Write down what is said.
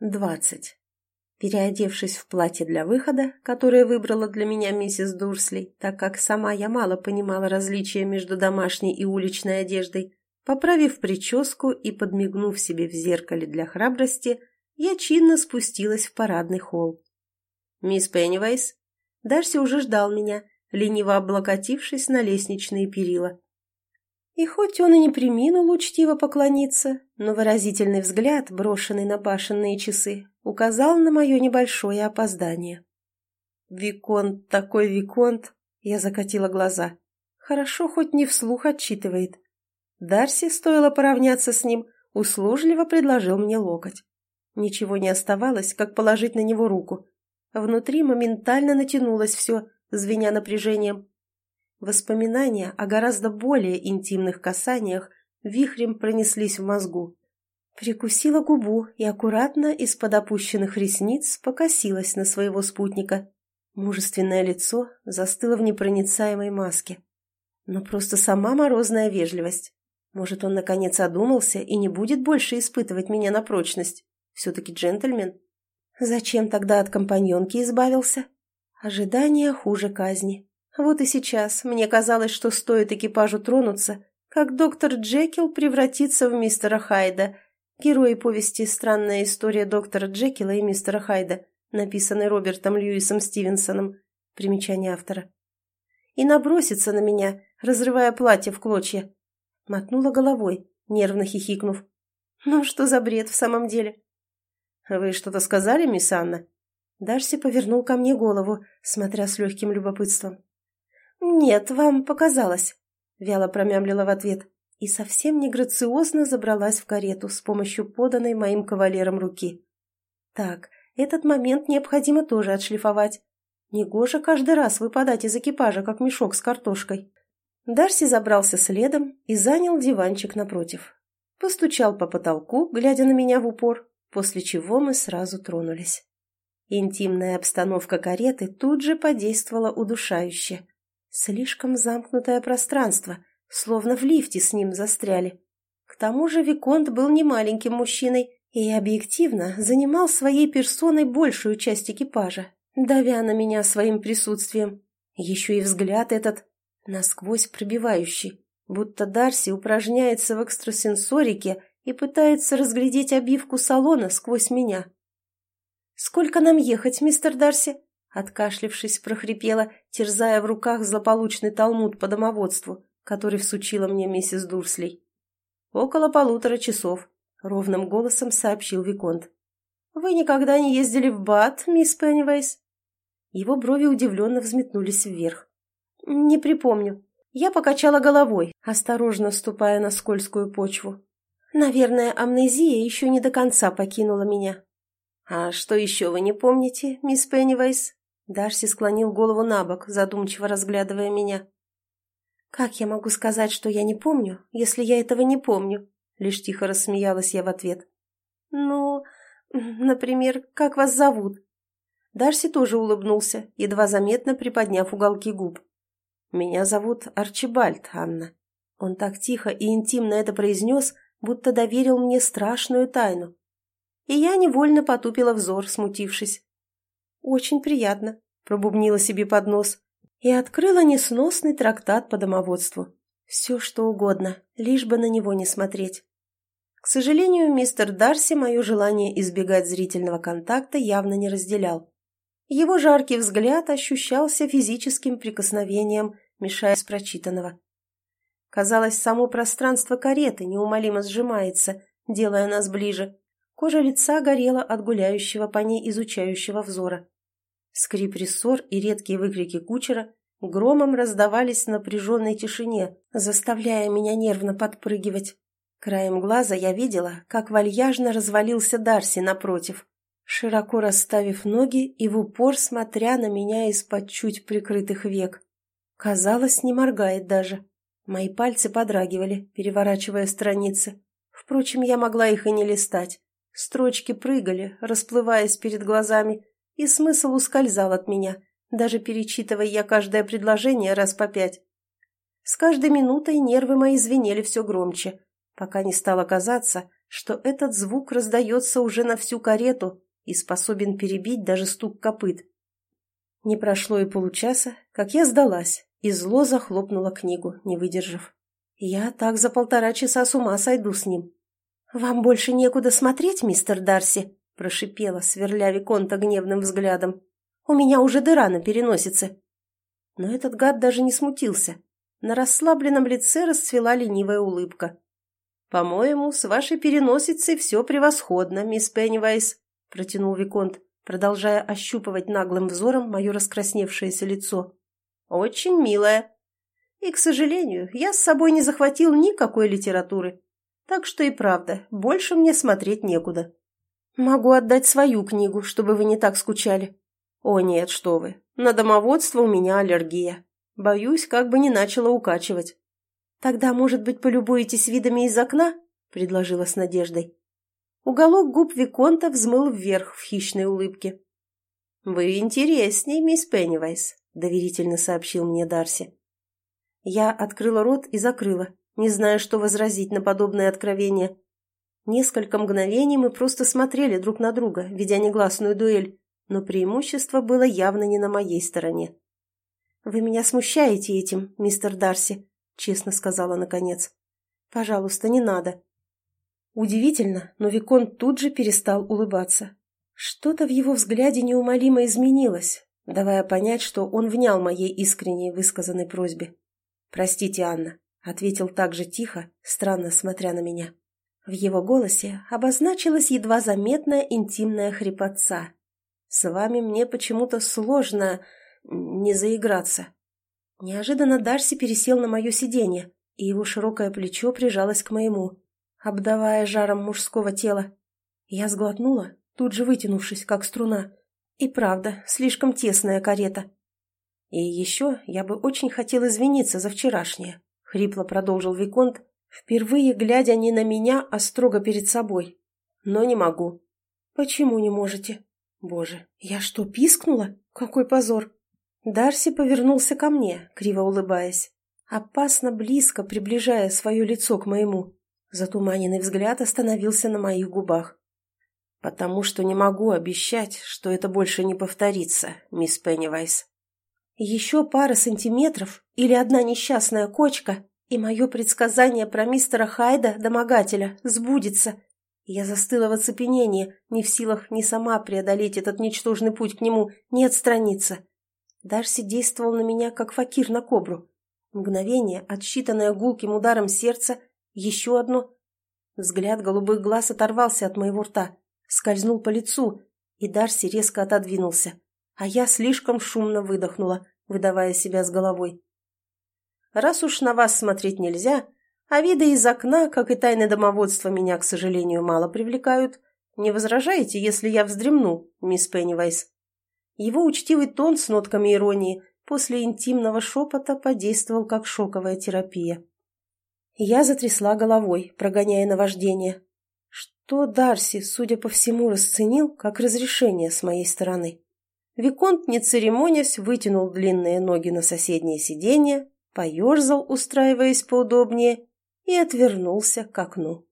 Двадцать. Переодевшись в платье для выхода, которое выбрала для меня миссис Дурсли, так как сама я мало понимала различия между домашней и уличной одеждой, поправив прическу и подмигнув себе в зеркале для храбрости, я чинно спустилась в парадный холл. «Мисс Пеннивайс?» Дарси уже ждал меня, лениво облокотившись на лестничные перила. И хоть он и не приминул учтиво поклониться, но выразительный взгляд, брошенный на башенные часы, указал на мое небольшое опоздание. «Виконт такой Виконт!» — я закатила глаза. «Хорошо, хоть не вслух отчитывает». Дарси, стоило поравняться с ним, услужливо предложил мне локоть. Ничего не оставалось, как положить на него руку. Внутри моментально натянулось все, звеня напряжением. Воспоминания о гораздо более интимных касаниях вихрем пронеслись в мозгу. Прикусила губу и аккуратно из-под опущенных ресниц покосилась на своего спутника. Мужественное лицо застыло в непроницаемой маске. Но просто сама морозная вежливость. Может, он наконец одумался и не будет больше испытывать меня на прочность. Все-таки джентльмен. Зачем тогда от компаньонки избавился? Ожидание хуже казни. Вот и сейчас мне казалось, что стоит экипажу тронуться, как доктор Джекил превратится в мистера Хайда, герои повести «Странная история доктора Джекила и мистера Хайда», написанной Робертом Льюисом Стивенсоном, примечание автора, и набросится на меня, разрывая платье в клочья. Мотнула головой, нервно хихикнув. «Ну, что за бред в самом деле?» «Вы что-то сказали, мисс Анна?» Дарси повернул ко мне голову, смотря с легким любопытством. «Нет, вам показалось», — вяло промямлила в ответ и совсем не грациозно забралась в карету с помощью поданной моим кавалером руки. «Так, этот момент необходимо тоже отшлифовать. Негоже каждый раз выпадать из экипажа, как мешок с картошкой». Дарси забрался следом и занял диванчик напротив. Постучал по потолку, глядя на меня в упор, после чего мы сразу тронулись. Интимная обстановка кареты тут же подействовала удушающе. Слишком замкнутое пространство, словно в лифте с ним застряли. К тому же Виконт был не маленьким мужчиной и объективно занимал своей персоной большую часть экипажа, давя на меня своим присутствием. Еще и взгляд этот, насквозь пробивающий, будто Дарси упражняется в экстрасенсорике и пытается разглядеть обивку салона сквозь меня. «Сколько нам ехать, мистер Дарси?» Откашлившись, прохрипела, терзая в руках злополучный талмуд по домоводству, который всучила мне миссис Дурслей. «Около полутора часов», — ровным голосом сообщил Виконт. «Вы никогда не ездили в Бат, мисс Пеннивейс?» Его брови удивленно взметнулись вверх. «Не припомню. Я покачала головой, осторожно ступая на скользкую почву. Наверное, амнезия еще не до конца покинула меня». «А что еще вы не помните, мисс Пеннивейс?» Дарси склонил голову на бок, задумчиво разглядывая меня. «Как я могу сказать, что я не помню, если я этого не помню?» Лишь тихо рассмеялась я в ответ. «Ну, например, как вас зовут?» Дарси тоже улыбнулся, едва заметно приподняв уголки губ. «Меня зовут Арчибальд, Анна». Он так тихо и интимно это произнес, будто доверил мне страшную тайну. И я невольно потупила взор, смутившись. «Очень приятно», — пробубнила себе под нос и открыла несносный трактат по домоводству. Все, что угодно, лишь бы на него не смотреть. К сожалению, мистер Дарси мое желание избегать зрительного контакта явно не разделял. Его жаркий взгляд ощущался физическим прикосновением, мешая с прочитанного. Казалось, само пространство кареты неумолимо сжимается, делая нас ближе. Кожа лица горела от гуляющего по ней изучающего взора. Скрип рессор и редкие выкрики кучера громом раздавались в напряженной тишине, заставляя меня нервно подпрыгивать. Краем глаза я видела, как вальяжно развалился Дарси напротив, широко расставив ноги и в упор смотря на меня из-под чуть прикрытых век. Казалось, не моргает даже. Мои пальцы подрагивали, переворачивая страницы. Впрочем, я могла их и не листать. Строчки прыгали, расплываясь перед глазами, и смысл ускользал от меня, даже перечитывая я каждое предложение раз по пять. С каждой минутой нервы мои звенели все громче, пока не стало казаться, что этот звук раздается уже на всю карету и способен перебить даже стук копыт. Не прошло и получаса, как я сдалась, и зло захлопнула книгу, не выдержав. Я так за полтора часа с ума сойду с ним. «Вам больше некуда смотреть, мистер Дарси?» – прошипела, сверля Виконта гневным взглядом. «У меня уже дыра на переносице». Но этот гад даже не смутился. На расслабленном лице расцвела ленивая улыбка. «По-моему, с вашей переносицей все превосходно, мисс Пеннивайс», – протянул Виконт, продолжая ощупывать наглым взором мое раскрасневшееся лицо. «Очень милая. И, к сожалению, я с собой не захватил никакой литературы. Так что и правда, больше мне смотреть некуда. Могу отдать свою книгу, чтобы вы не так скучали. О нет, что вы, на домоводство у меня аллергия. Боюсь, как бы не начала укачивать. Тогда, может быть, полюбуетесь видами из окна? Предложила с надеждой. Уголок губ Виконта взмыл вверх в хищной улыбке. «Вы интересней, мисс Пеннивайс», — доверительно сообщил мне Дарси. Я открыла рот и закрыла, не зная, что возразить на подобное откровение. Несколько мгновений мы просто смотрели друг на друга, ведя негласную дуэль, но преимущество было явно не на моей стороне. «Вы меня смущаете этим, мистер Дарси», — честно сказала наконец. «Пожалуйста, не надо». Удивительно, но Викон тут же перестал улыбаться. Что-то в его взгляде неумолимо изменилось, давая понять, что он внял моей искренней высказанной просьбе. «Простите, Анна, ответил так же тихо, странно смотря на меня. В его голосе обозначилась едва заметная интимная хрипотца. «С вами мне почему-то сложно не заиграться». Неожиданно Дарси пересел на мое сиденье, и его широкое плечо прижалось к моему, обдавая жаром мужского тела. Я сглотнула, тут же вытянувшись, как струна. И правда, слишком тесная карета. И еще я бы очень хотел извиниться за вчерашнее. — хрипло продолжил Виконт, впервые глядя не на меня, а строго перед собой. «Но не могу». «Почему не можете?» «Боже, я что, пискнула? Какой позор!» Дарси повернулся ко мне, криво улыбаясь, опасно близко приближая свое лицо к моему. Затуманенный взгляд остановился на моих губах. «Потому что не могу обещать, что это больше не повторится, мисс Пеннивайс». Еще пара сантиметров или одна несчастная кочка, и мое предсказание про мистера Хайда, домогателя, сбудется. Я застыла в оцепенении, не в силах ни сама преодолеть этот ничтожный путь к нему, ни отстраниться. Дарси действовал на меня, как факир на кобру. Мгновение, отсчитанное гулким ударом сердца, еще одно. Взгляд голубых глаз оторвался от моего рта, скользнул по лицу, и Дарси резко отодвинулся а я слишком шумно выдохнула, выдавая себя с головой. Раз уж на вас смотреть нельзя, а виды из окна, как и тайны домоводства, меня, к сожалению, мало привлекают, не возражаете, если я вздремну, мисс Пеннивайс? Его учтивый тон с нотками иронии после интимного шепота подействовал как шоковая терапия. Я затрясла головой, прогоняя наваждение. Что Дарси, судя по всему, расценил как разрешение с моей стороны. Виконт, не церемонясь, вытянул длинные ноги на соседнее сиденье, поерзал, устраиваясь поудобнее, и отвернулся к окну.